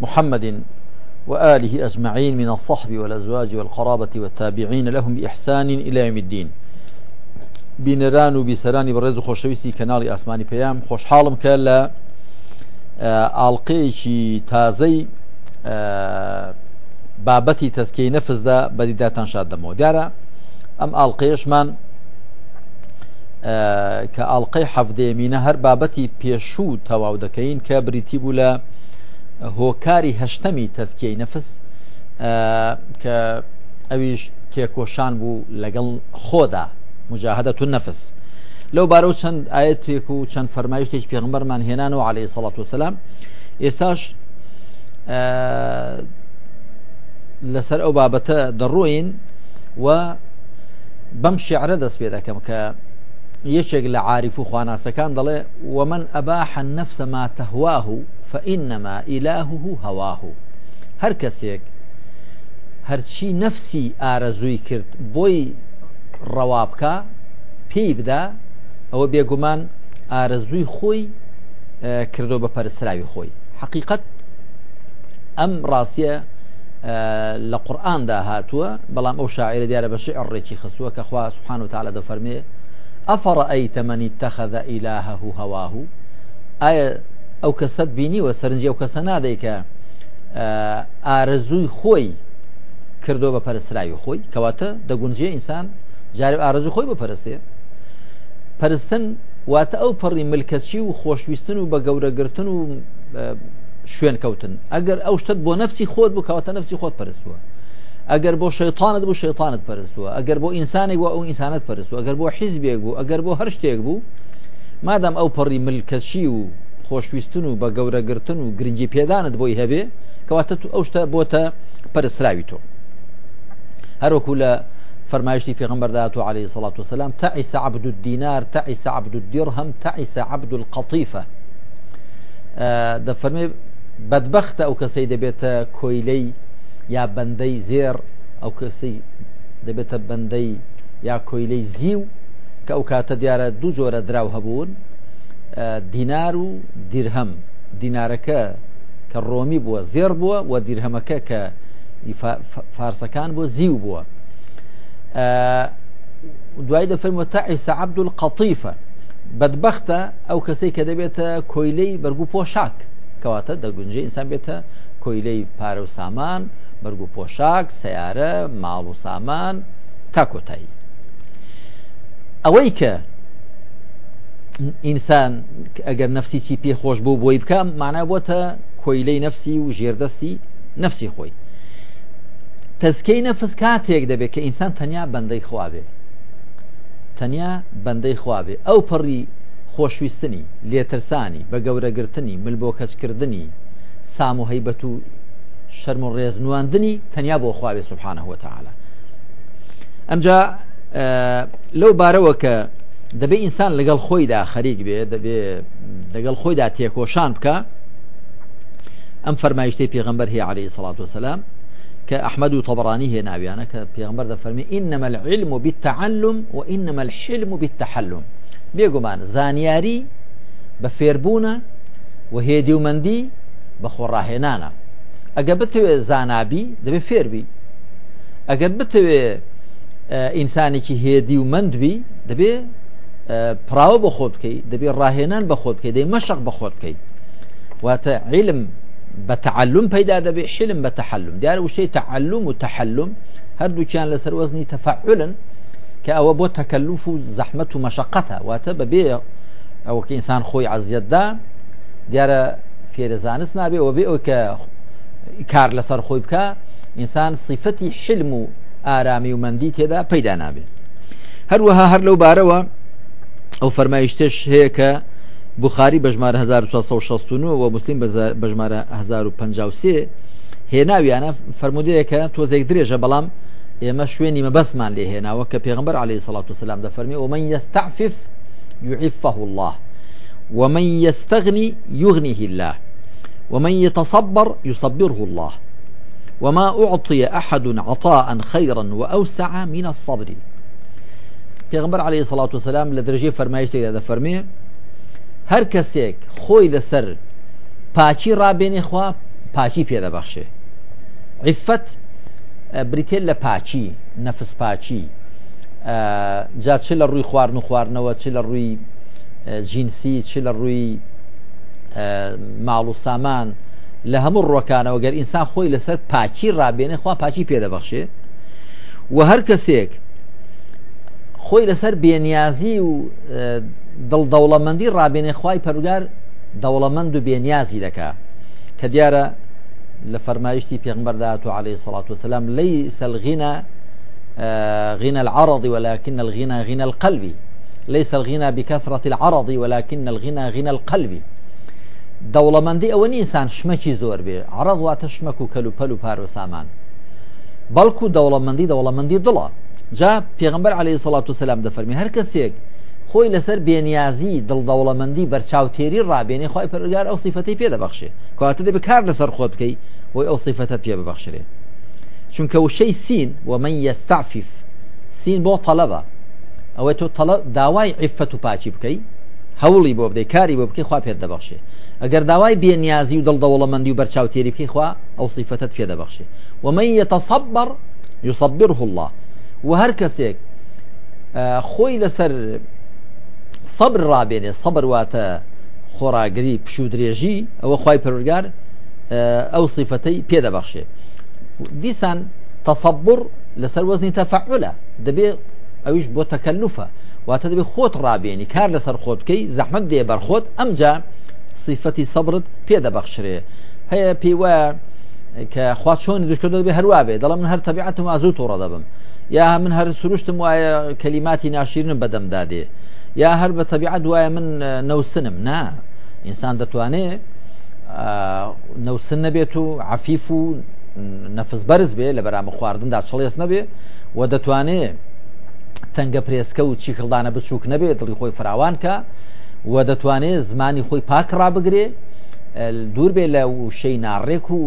محمد وآله أجمعين من الصحب والأزواج والقرابة والتابعين لهم بإحسان إلى يوم الدين بنران وبسران برز خوشويسي كناري أسماني بيام خوش حالم كلا ئاڵلقەیەکی آه، تازي آه، بابتي تەسکەی نفس دا بدي دەمەوە دیارە ئەم ئاڵلقەیەشمان کە ئاڵلقەی حەفدێمینە هەر بابەتی پێشوو بابتي بيشو تواودكين بریتی بوو هۆکاری هەشتەمی تەسکیی نەفس کە ئەویش تێکۆشان بوو لەگەڵ خۆدا مجاهدە تو نەفس لەو بارە و چەند ئاەتێک و چەند فەرمایشتێک پێغمبەرمان هێنان و عليه سەڵات وسلام ئێستاش لەسەر ئەو بابەتە دەڕۆین و بەم شعرە دەست پێ دەکەم کە یەکێک لە عاریف و خواناسەکان دەڵێ ومن ئەباح نفسە ما تەهواه و فەئینەما ئیلاهوه هەواه و هەر کەسێک هەرچی نەفسی ئارەزووی کرد بۆی ڕەوا بکە پێی بدا ئەوە بێگومان ئارەزووی خۆی کردو بە پەرسراوی خۆی حقیقت ئەم ڕاستە لە قورآاندا هاتووە بەڵام ئەو شاعرە دیارە بە شعڕێکی خسووە کە خوا سوحان و تاالە دەفەرمێ ئەفڕئیتە منی تەخەدە ئیلاهه هەواه ئایا ئەو کەسەت بینیوە سەرنجی ئەو کەسە نادەی کە ئارەزووی خۆی کردو بە پەرستراوی خۆی کەواتە دەگونجێ ئینسان جارب ئارەزوو خۆی بەپەرستێ پەرستن واتە ئەو پەڕی ملکەچی و خۆشویستن و بە گەورەگرتن و شوێن کەوتن ئەگەر ئەو شتت بۆ نفسی خۆت بوو کەواتە نفسی خۆت پەرستووە ئەگەر بۆ شەیتانت بوو شەیتانت پەرستووە ئەگەر بۆ ئینسانێک بوو ئەو ئینسانت پەرستوو ئەگەر بۆ حیزبێک بوو ئەگەر بۆ هەر شتێک بوو مادام ئەو پەڕی ملکەشی و خۆشویستن و گور گەورەگرتن و گرنگی بو بۆی هەبێ کەواتە تو ئەو شتە بۆتە هر تۆ هەروەکو لە فرمايشتي في غنبر داتو عليه الصلاة والسلام تعس عبد الدینار تعس عبد الدرهم تعس عبد القطیفه ده آه، فرمی بدبخت أو کسید بیت کویلی یا بەندەی زێر ئەو کەسەی دەبێتە بەندەی یا کۆیلەی زیو کە ئەو کاتە دیارە دوو جۆرە دراو هەبوون دینار و دیرهەم دینارەکە کە ڕۆمی بووە زێر بووە و دیرهەمەکە کە فارسەکان بۆ زیو بووە دوای دەفەرمەوە تا ئیسا عبد قەتیفە بەدبختە ئەو کەسەی کە دەبێتە کۆیلەی بەرگو پۆشاک کەواتە دەگونجێ ئینسان بێتە کۆیلەی پارە و سامان بەرگ و پۆشاک سیارە ماڵ و سامان تا کۆتایی ئەوەی کە ئینسان ئەگەر نفسی چی پێ خۆش بوو بۆی بکەم مانە بۆتە کۆیلەی نفسی و ژێردەستی نفسی خۆی تەسکەی نەفس کاتێک دەبێت کە ئینسان تەنیا بەندەی خواابێ تەنیا بەندەی خواابێ ئەو پەڕی خۆشویستنی لێترسانی بە گەورەگرتنی ملبۆ کەچکردنی سام و هەیبەت و شەرم و سبحانه وتعالى بۆ خواابێ لو باروك ئەمجا اه، لەو بارەوە کە دەبێ ئینسان لەگەڵ خۆیدا خەریک بێ دەبێ لەگەڵ دا تێکۆشان بکە أم فرمايشتي پێغمبەر هي عليه الصلاة والسلام كأحمد طبراني و بيانا هێ ناویانە دا فرمي إنما العلم بالتعلم وإنما الحلم بالتحلم بێگومان زانياري بە فێربوونە و هێدیومەندی بە ئەگە بتوێ زانابی دەبێ فێربی ئەگەر بتوێ ئینسانێکی هێدی و مندبی دەبێ پراوە بە خۆ بکەی دەبێ ڕاهێنان بە خۆ بکەی دەی دبی مشق خۆ بکەیت واتە عیلم علم بتعلم پیدا دبی حلم بتحلم دیار دیارە وشەی تعلم و تحلم هر دو هەردووچیان لسر وزنی تەفعلن که او بۆ تەکەلوف و زحمت و مشقتا و تا ببی او که انسان خوی عزید دا دیار فیر زانس نابی و بی او که کار لەسەر خۆی بکە ئینسان سیفەتی حلم و ئارامی و مندی تێدا پەیدا نابێت هەروەها هەر لەو بارەوە ئەو فەرمایشتش هەیە کە بخاری بەژمارە 1969 و مسلیم بەژمارە 1950 هێناویانە فرمودەیەکە تۆزێک درێژە بەڵام ئێمە شوێنی مە بەسمان لێ هێناوە کە پێغمبەر عليه سلاات و سلام دەفەرمی ومن يستعفف يعفه الله ومن يستغني يغنيه الله ومن يتصبر يصبره الله وما أعطي أحد عطاء خيرا وأوسع من الصبر پیغمبر عليه الصلاة والسلام لدرجه فرمایش إذا فرمي هر کسیک خوي لسر پاچی را بین خوا في هذا بخشه عفت بريتيل لپاچی نفس پاچی جا چه لروی خوار نخوار چه لە روي اه، جنسي چه لە ماڵ و سامان لە هەموو ڕۆکانەوە گەر ئینسان خۆی لەسەر پاکی ڕابێنێ خوا پاکی پێدەبەخشێ و هەر کەسێک خۆی لەسەر بێنیازی و دڵدەوڵەمەندی ڕابێنێ خی پەرگار دەوڵەمەند و بێنیازی دەکا کە دیارە لە فەرمایشتی پێغمبەردات و عليه سڵات وسلام لی سەلغینە غینە العرضی ولكن الغنى غنى القلبی ليس الغنى بكثرة العرض ولكن الغنى غنى القلب دەوڵەمەندی ئەوە ئینسان شمەکی زۆر بێ عرە واتە شمەک و کەلو پەل و پار و سامان بەڵکو دەوڵەمەندی دەوڵەمەندی دڵە جا پێغمبەر عليه سڵات و سلام دەفەرمی هەر کەسێک خۆی لەسەر بێنیازی دڵدەوڵەمەندی بەرچاوتێری ڕابێنی خی پرگار ئەو سیفەتی پێدەبخشێ کەواتە دەبێ کار لەسەر خۆت بکەی وی ئەو سیفەتت پێ ببخشرێ چونکە وشەی سین ومن یستعفیف سین بۆ تەلەبە ئەوە تۆ داوای عیفەت و پاچی بکەی هولی بوب بدەی کاری بۆ بکەی خوا پێت دەبخشێ ئەگەر داوای بێنیازی و دڵدەوڵەمەندی و بەرچاوتێری بکەی خوا ئەو سیفەتت پێ و من يتصبر يصبره الله و هەر کەسێک خۆی لەسەر سەبر صبر وات خورا خۆراگری پشو او ئەوە او پرگار ئەو سیفەتەی پێدەبەخشێ دیسان تصبر لسر وزن تفعله دەبێ ئەویش بۆ تەکەلوفە واتە دەبێت خۆت ڕابێنی کار لەسەر خۆت بکەی زەحمت دێ بەرخۆت ئەمجا سیفەتی سەبرت پێدەبەخشرێ هەیە پێی وایە کە خواچۆنی دشکرد بێ هەروە بێ دەڵم من هەر تەبیعەتم ئازوو تۆڕە دەبم یا من هەر سروشتم وایە کەلیماتی ناشیرن بەدەمدادێ یا هەر بە تەبیعەت وایە من نەوسنم نا ئینسان دەتوانێت نەوسن نەبێت و عفیف و نەفس بەرز بێ لە بەرامە خواردندا چڵێس نەبێ و دەتوانێت تەنگە پرێسکە و چیکردانە بچووک نەبێت دڵی خۆی فراوان کە و دەتوانێت زمانی خۆی پاکرا بگرێ دوور بێ لە وشەی ناڕێک و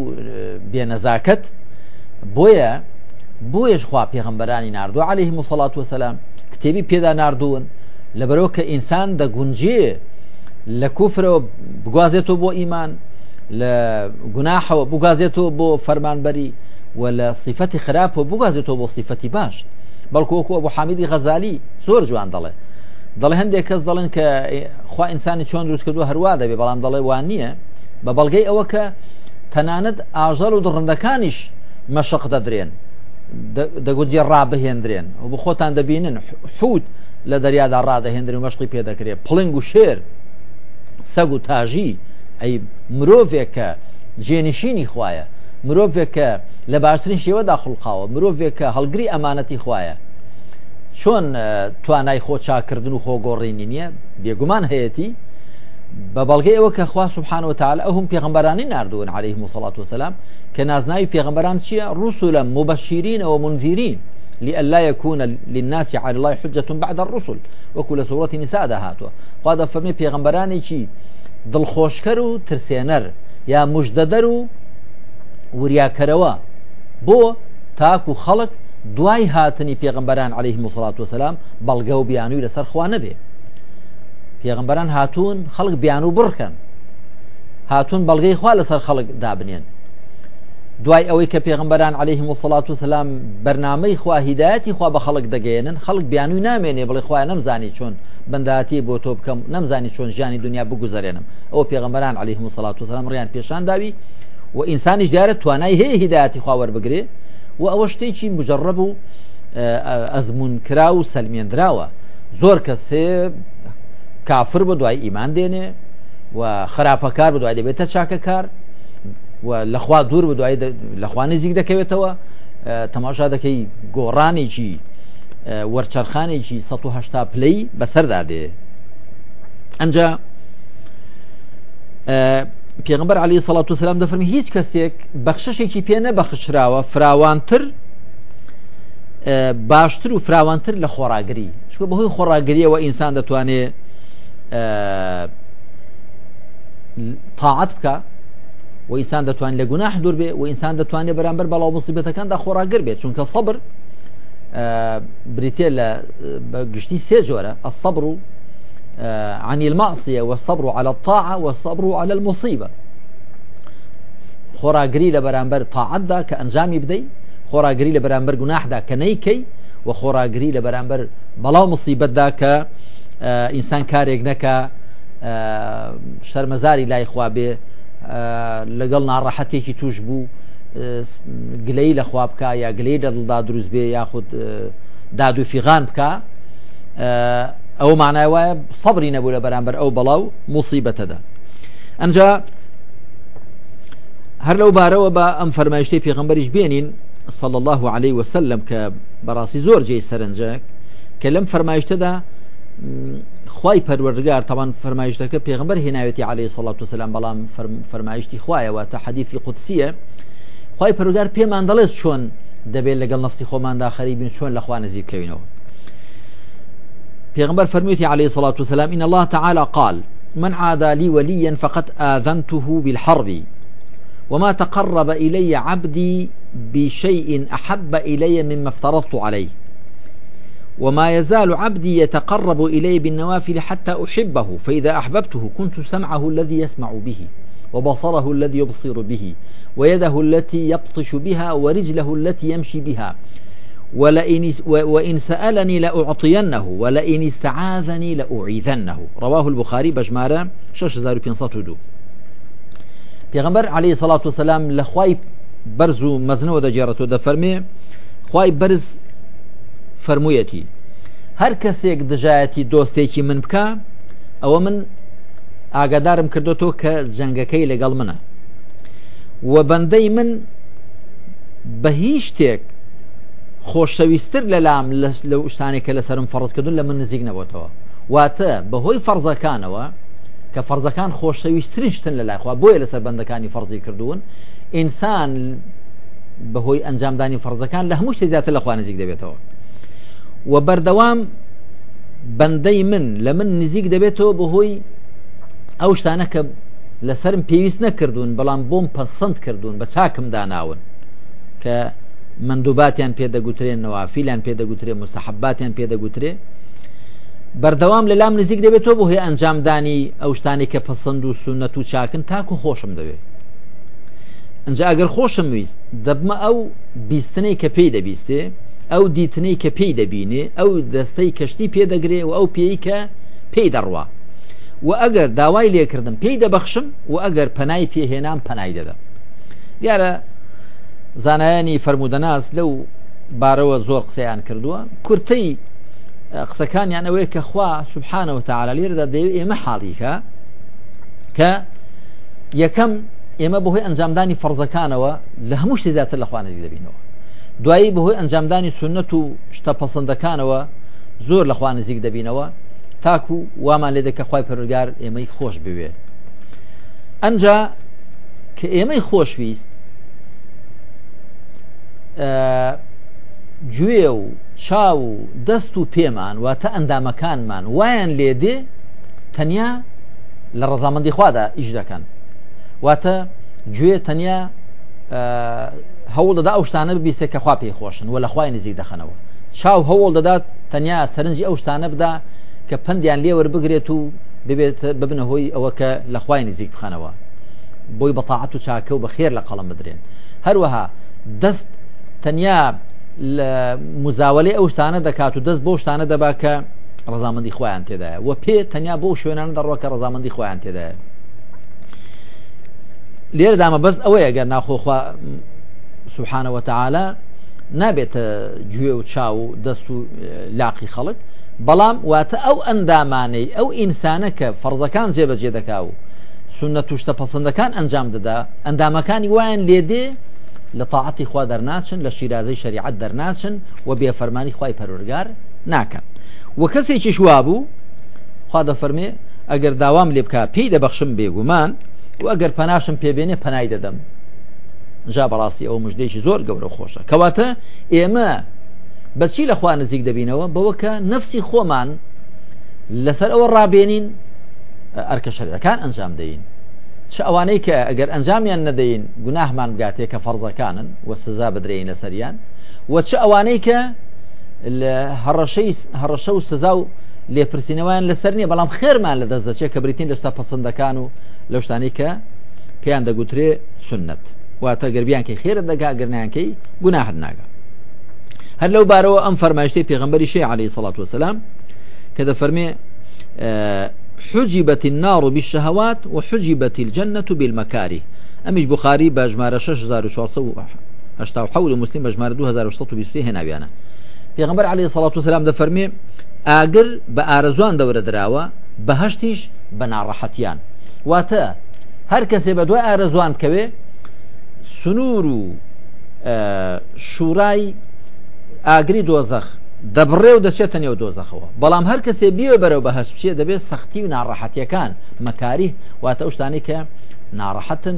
بێنەزاکت بۆیە بۆیش خوا پێغمبەرانی نردو عليه مسلڵات وسلام کتێبی پێدا نردوون لەبەرەوە کە ئینسان دەگونجێ لە کوفرەوە بگوازێتەوە بۆ ئیمان لە گوناحەوە بگازێتەوە بۆ فەرمانبەری و لە سیفەتی خراپەوە بگازێتەوە بۆ سیفەتی باش بەڵکوکو بۆ حامیدی غەزالی زۆر جوان دەڵێ دەڵێ هەندێک کەس دەڵێن کە خوا ئینسانی چۆن دروست کردو هەروە دەبێ بەڵام دەڵێ وان نییە بە بەڵگەی ئەوە کە تەنانەت ئاژەل و دڕندەکانیش مەشق دەدرێن دەگوجێ ڕابهێندرێن و بە خۆتان دەبینن حوت لە دەریادا ڕدەهێندرێن و مەشقی پێدەکرێت پلنگ و شێر سەگ و تاژی ئەی مرۆڤێک کە جێنشینی خوایە مرۆڤێک کە لە باشترین شێوەدا خوڵقاوە مرۆڤێک کە هەلگری ئەمانەتی خوایە چۆن توانای خۆچاکردن و خۆگۆڕینی نییە بێگومان هەیەی بە بەڵگەی ئەوە کە خوا سبحانەوە تاالە ئەوم پێغمبەرانی نردوون عليه مسلڵات وسلام کە نازناوی پێغمبەران چییە ڕوسولە مبەشیرین ئەوە منذیرین لئلا يكون للناس على الله حجة بعد الرسل وكل سورة نساء دهاتوا خوادا فرمي پیغمبرانی چی دڵخۆشکەر و ترسێنەر یا مژدەدەر و وریاکەرەوە بۆ تاکو خەڵک دوای هاتنی پێغمبەران عليه مسلات وسلام بەڵگە و بیانوی لەسەر خوا نەبێ پێغمبەران هاتوون خەڵک بیان و بڕکەن هاتوون بەڵگەی خوا لەسەر خەڵک دابنێن دوای ئەوەی کە پێغمبەران عليه مسلات وسلام بەرنمەی خوا هیداەتی خوا بە خەڵک دەگەێنن خەڵک بیانوی نامێنێ بڵێ خخوای نەمزانی چۆن بەنداتی بۆ تۆ بکەم نەمزانی چۆن ژیانی دنیا بگوزارێنم ئەو پێغمبەران عليه مسلات وسلام ڕیان پێشان داوی و ئینسانیش دیارە توانای هەیە هیداەتی خواوەربگرێ و ئەوە شتێکی مجرڕب و ئەزمونکرا و سلمێنراوە زۆر کەسێ کافر بە دوای ئیمان دێنێ و خراپەکار بە دوای دەبێتە چاکە کار و لەخوا دوور بە دوای لەخوا نزیک دەکەوێتەوە تەماشا دەکەی گۆڕانێکی وەرچەرخانێکی 1970 پلەی بەسەردا دێ ئەجا پێغمبەر علی سەڵات و سلام دەفرمی هیچ کەسێک بەخششێکی پێ نەبەخشراوە فراوانتر باشتر و فراوانتر لە خۆراگری شوە بەهۆی خۆراگریەوە ئینسان دەتوانێت تاعات بکە و ئینسان دەتوان لە گوناح دوور بێ و ئینسان دەتوانێت بەرامبەر بەڵاو مسیبەتەکاندا خۆراگر بێت چونکە سەبر بریتێ لە گشتی سێ جۆرە ئە سەبر و آه، عن المعصية والصبر على الطاعة والصبر على المصيبة خورا لە برامبر طاعة دا كأنجامي بدي خورا لە برامبر قناح دا كنيكي وخورا خۆراگری برامبر بلا مصيبة دا كإنسان آه، كاريق نكا آه، شرمزاري لا يخوى به لقلنا ناڕەحەتێکی توش بوو گلەی لە خواب بکە یا گلەی لە دادو دروست بێ ئەو معنای وایە سەبری نەبوو لە بەرامبەر ئەو بەڵاو مصیبەتەدا ئەنجا هەر لەو بارەوە بە ئەم فەرمایشتی پێغمبەریش بێنین صلى الله عليه وسلم کە بەڕاستی زۆر جێی سەرنجەک کە لەم فەرمایشتەدا خی پەروەرگار تاوان فەرمایشتەکە پێغمبەر هێناوێتی عليه سڵات وسلام بەڵام فەرمایشتی خوایەوە تا حەدیثی قودسیە خی پەرودار پێمان دەڵێت چۆن دەبێت لەگەڵ نفسی خۆماندا خەریبین چۆن لەخوا نزیبکەوینەوە پیغمبر فرميتي عليه الصلاة والسلام إن الله تعالى قال من عادى لي وليا فقد آذنته بالحرب وما تقرب إلي عبدي بشيء أحب إلي مما افترضت عليه وما يزال عبدي يتقرب إلي بالنوافل حتى أحبه فإذا أحببته كنت سمعه الذي يسمع به وبصره الذي يبصر به ويده التي يبطش بها ورجله التي يمشي بها ولئن وإن سألني لأعطينه ولئن استعاذني لأعيذنه رواه البخاري بجمارة دو پیغمبر عليه الصلاة والسلام لخواي برز و مزنەوە دەجێڕێتەوە دەفەرمێ خی بەرز فەرموویەتی هەر کەسێک دژایەتی دۆستێکی من بكا او من ئاگادارم کردوەوە تو جەنگەکەی لەگەڵ منە و بەندەی من بە خۆشەویستتر لە لام لە شتانێکە لەسرم فەرزکردون لە من نزیک نەبەوەتەوە واتە بەهۆی فەرزەکانەوە کە فەرزەکان خۆشەویستترین شتن لە لایخوا بۆیە لەسەر بەندەکانی فەرزی کردوون ئینسان بەهۆی ئەنجامدانی فەرزەکان لە هەموو شتێک زیاتر لەخوا نزیک دەبێتەوە و بەردەوام بەندەی من لە من نزیک دەبێتەوە بەهۆی ئەو شتانە کە لەسرم پێویست نەکردوون بەڵام بۆم پەسەند کردوون بە چاکم داناون کە مندوباتیان پێدەگوترێن نەوافیلان پێدەگوترێ مستحباتیان پێدەگوترێ بەردەوام لە لام نزیک دەبێت تۆ بۆ هەیە ئەنجامدانی ئەو شتانی کە پەسەند و سونەت و چاکن تاکو خۆشم دەوێت ئەجا ئەگەر خۆشم ویست دەبمە ئەو بیستنەی کە پێی دەبیستێ ئەو دیتنەی کە پێی دەبینێ ئەو دەستەی کەشتی پێدەگرێ و ئەو پێی کە پێی دەڕوا و ئەگەر داوای لێکردم پێی دەبەخشم و ئەگەر پەنای پێهێنام پەنای دەدەم دیارە زانایانی فرموودەناس لەو بارەوە زۆر قسەیان کردووە کورتەی قسەکانیان ئەوەیە کە خوا سبحانەوە تەعاال لێردا دەوێت ئێمە حاڵیکە کە یەکەم ئێمە بەهۆی ئەنجامدانی فەرزەکانەوە لە هەموو شتی زیاتر لە خوانەزی دەبینەوە دوایی بەهۆی ئەنجامدانی سنت و شتە پەسەندەکانەوە زۆر لە خوانزیک دەبینەوە تاکو وامان لێ دەکە خی پەرگار ئێمەی خۆش بوێ ئەجا کە ئێمەی خۆشویست گوێ و چاو و دەست و پێمان واتە ئەندامەکانمان وایان لێدێ تەنیا لە ڕزامەندی خوادا ئیش دەکەن واتە گوێ تەنیا هەوڵ دەدا ئەو شتانە بیستێک کە خوا پێی خۆشن و لە خوای نزیک دەخەنەوە چاو هەوڵ دەدات تەنیا سەرنجی ئەو شتانە بدا کە پندیان لێوە بگرێت و ببێت ببنە هۆی ئەوە کە لە خوای نزیک بخەنەوە بۆی بەتاعات و چاکە و بە خێر لە قەڵم بدرێن هەروەها دەست تەنیا مزاولی ئەو شتانە دەکات و دەست بۆ شتانە دەبا کە ڕزامەندی خۆیان تێدایە وە پێ تەنیا بۆ شوێنانە دەڕۆکە ڕزامەندی خۆیان تێدایە لێرە دامە بەست ئەوەیە گەر ناخۆخوا سوحانەوە تەعاالە نابێتە گوێ و چاو و دەست و لاقی خەڵک بەڵام واتە ئەو ئەندامانەی ئەو ئینسانە کە فەرزەکان جێبەجێ دەکا و سونە توشتە پەسەندەکان ئەنجام دەدا ئەندامەکانی وایان لێدێ لە تاعەتی خوا دەرناچن لە شیرازەی شریعت دەرناچن و بێفەرمانی خی پەرورگار ناکەن و کەسێکی شوا بوو خوا دەفەرمێ ئەگەر داوام لێ بکە پێی دەبەخشم بێگومان و ئەگەر پەناشم پێبێنێ پەنای دەدەم جا بەڕاستی ئەو مژدێکی زۆر گەورە خۆشە کەواتە ئێمە بەچی لە خوا نزیک دەبینەوە بەوە کە نفسی خۆمان لەسەر ئەوە ڕابێنین ئەرکە شەرەکان ئەنجام دەین شەوانەی کە ئەگەر ئەنجامیان نەدەین گوناهمان بگاتێک کە كانن و سزا بدرێن لە سەریان و چ ئەوانەی لسرني هەڕەشە و سزا و لێپرسینەوەیان لەسەر نیە بەڵام خێرمان لە دەست دەچێت کە بریتین لەستا پسندەکان و لەو شتانی کە پێیان دەگوترێ سنت واتە گەربیانکەی خێرت دەگا گەرنیانکەی گوناهر ناگە هەر لەو بارەوە ئەم فەرمایشتی پێغمبەری شێ عليهەی سەڵات وسلام کە فرمي حجبت النار بالشهوات وحجبت الجنة بالمكاره ئەمیش بخاری بەژمارە 1600 مسلیم بەژمارە 2620 هێناویانە پێغمبەر علی سڵات وسلام دەفەرمێ ئاگر بە ئارەزوان دەورە دراوە بەهشتیش بە ناڕەحەتیان واتە هەر کەسێ بە دوای ئارەزوان کەوێ سنوور و شوورای ئاگری دۆزەخ دەبڕێ و دەچێتە نێو دۆزەخەوە بەڵام هەر کەسێ بیوە بەرەو بەهش بچێ دەبێت سەختی و ناڕەحەتیەکان مەکاری واتە شتانی کە ناڕەحەتن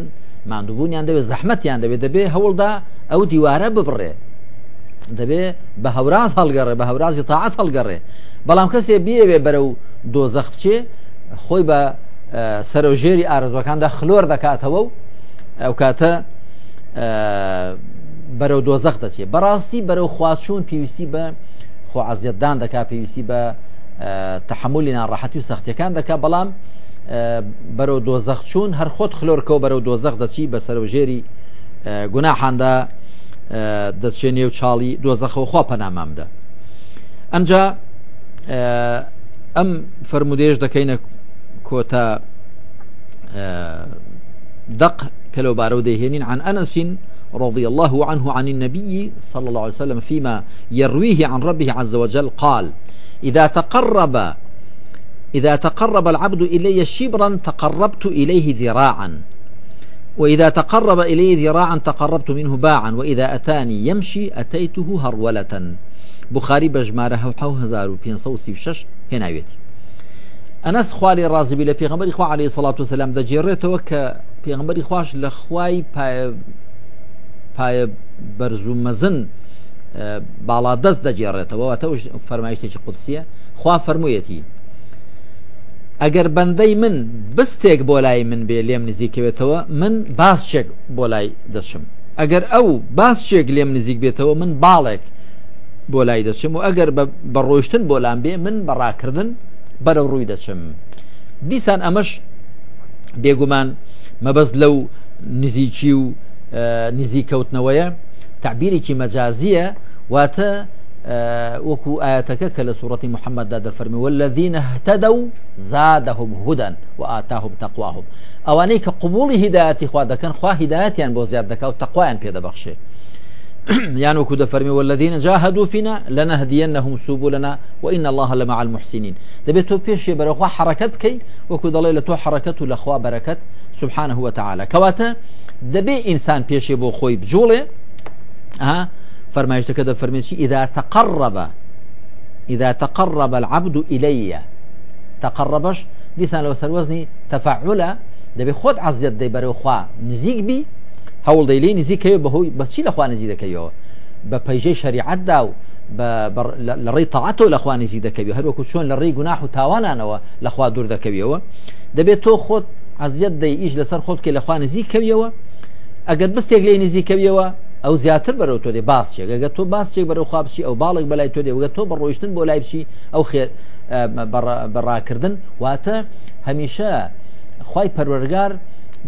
مادوبوونیان دەوێت زەحمەتیان دەبێت دەبێ هەوڵدا ئەو دیوارە ببڕێ دەبێ بە هەوراز هەڵگەڕێ بە هەورازی تاعات هەڵگەڕێ بەڵام کەسێ بیەوێ بەرەو دۆزەخ بچێ خۆی بە سەرۆژێری ئارزوەکاندا خلۆر دەکاتەوە و ئەو کاتە بەرەو دۆزەخ دەچێت بەڕاستی بەرەو خواچوون پێویستی بە خۆ عزیەتدان دەکا پێویستی بە تحملی ناڕەحەتی و سەختیەکان دەکا بەڵام بەرەو دۆزەخ چوون هەر خۆت خلۆرکەوە بەرەو دۆزەخ دەچی بە سەرژێری گوناحاندا دەچێنێ و چاڵی دۆزەخەوە خوا پەنامامدا ئەمجا ئەم فرمودێش دەکەینە کۆتا دق كلو بارو ديهنين عن أنس رضي الله عنه عن النبي صلى الله عليه وسلم فيما يرويه عن ربه عز وجل قال إذا تقرب إذا تقرب العبد إلي شبرا تقربت إليه ذراعا وإذا تقرب إليه ذراعا تقربت منه باعا وإذا أتاني يمشي أتيته هرولة بخاري بجماره زارو بين صوصي شش هناويتي أنس خوالي رازي بلا پیغمبر خوا عليه الصلاة والسلام دا جيرته وكا لخواي پایە بەرز و مەزن باڵا دەست دەجێڕێتەوە تەوش فەرمایشتێکی قوتسیە خوا فەرموویەتی ئەگەر بەندەی من بستێک بۆ لای من بێ لێم نزیکەوێتەوە من باسچێک بۆ لای دەشم ئەگەر ئەو باسچێک لێم نزیک بێتەوە من باڵێک بۆ لای دەچم و ئەگەر بەڕۆشتن بۆ لام بێ من بەڕاکردن بەرە ڕووی دەچم دیسان ئەمەش بێگومان مەبەست لەو نزیکی و نزیکەوتنەوەیە تعبیرێکی مەجازیە واتە آه، وەکو ئاەتەکە کە لە سوورەتی محەممەددا دەفەرمی والذینە هتەدە و زادەهم هودن و ئاتاهم تەقواهم ئەوانەی کە قوبولی هیداەتی خوا دەکەن خوا هیداەتیان بۆ زیاد دەکا و تەقوایان پێدەبەخشێ یان وەکو دەفەرمی والذين جاهدوا فينا لنهدينهم سوبولنا وإن الله لمع المحسنين دەبێت تۆ پێشێ بەرەخوا حرەکەت بکەی وەکو دەڵێ لە تۆ حرەکەت سبحانه وتعالى كواتا دبي إنسان بيشي بو خوي بجوله ها فرمايش كده فرميشي إذا تقرب إذا تقرب العبد إلي تقربش ديسان لو سر وزني تفعل دبي خد عز يد بري خوا نزيق بي هول ديلي نزيق كيو بهوي بس شي لخوا نزيق كيو بپیجی شریعت دا و لڕێی تەعاتۆ لە خوانیزی دەکەوی هەروەکو چۆن لە ڕێی گوناح و تاوانانەوە لەخوا دوور دەکەویەوە دەبێت تۆ خۆت عزیەت دەی ئیش لەسەر خۆت کە لە خوانزی کەویەوە ئەگەر بستێک لێ نزیکەویەوە ئەو زیاتر بەرەو تۆ دێ باسێک ئەگە تۆ باسێک بەرەو خواپشی ئەو باڵێک بەلای تۆ دێوەگە تۆ بە ڕۆیشتن بۆ لای بشی ئەو بەڕاکردن واتە هەمیشە خی پەروەرگار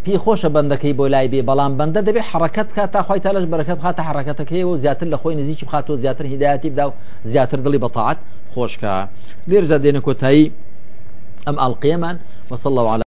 پێی خۆشە بەندەکەی بۆ لای بێ بەڵام بەندە دەبێت حرکت کات تا خی تالش بەەکەت خاتە حرکەتەکەیەوە زیاتر لە خۆی نزیکی بخاتۆ زیاتر هیداەتی بدا و زیاتر دڵی بەتاعات خۆشکە لێرجە دێنە کۆتایی ئەم ئەڵلقێمان وصلله على